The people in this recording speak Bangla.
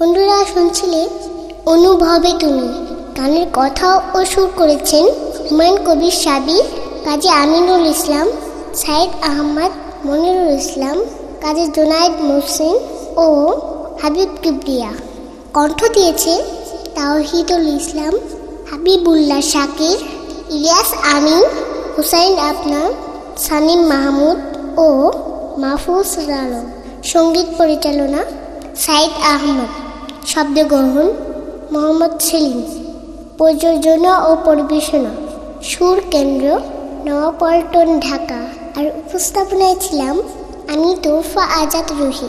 বন্ধুরা শুনছিলে, অনুভবে তুমি। গানের কথাও ও সুর করেছেন হুমায়ুন কবির সাবির কাজী আমিনুল ইসলাম, সাইদ আহমদ, মনিরুল ইসলাম, কাজী জোনায়েদ মুহসিন ও হাবিব কিবরিয়া। কণ্ঠ দিয়েছে তাওহিদুল ইসলাম, হাবিবুল্লাহ শাকির, ইলিয়াস আমিন, হুসাইন আপনার সানিম মাহমুদ ও মাহফুজ আলম। সংগীত পরিচালনা সাইদ আহমদ। শব্দগ্রহণ মোহাম্মদ সেলিম। প্রযোজনা ও পরিবেশনা, সুর কেন্দ্র নওয়াপল্টন ঢাকা। আর উপস্থাপনায় ছিলাম আমি তোরফা আজাদ রুহি।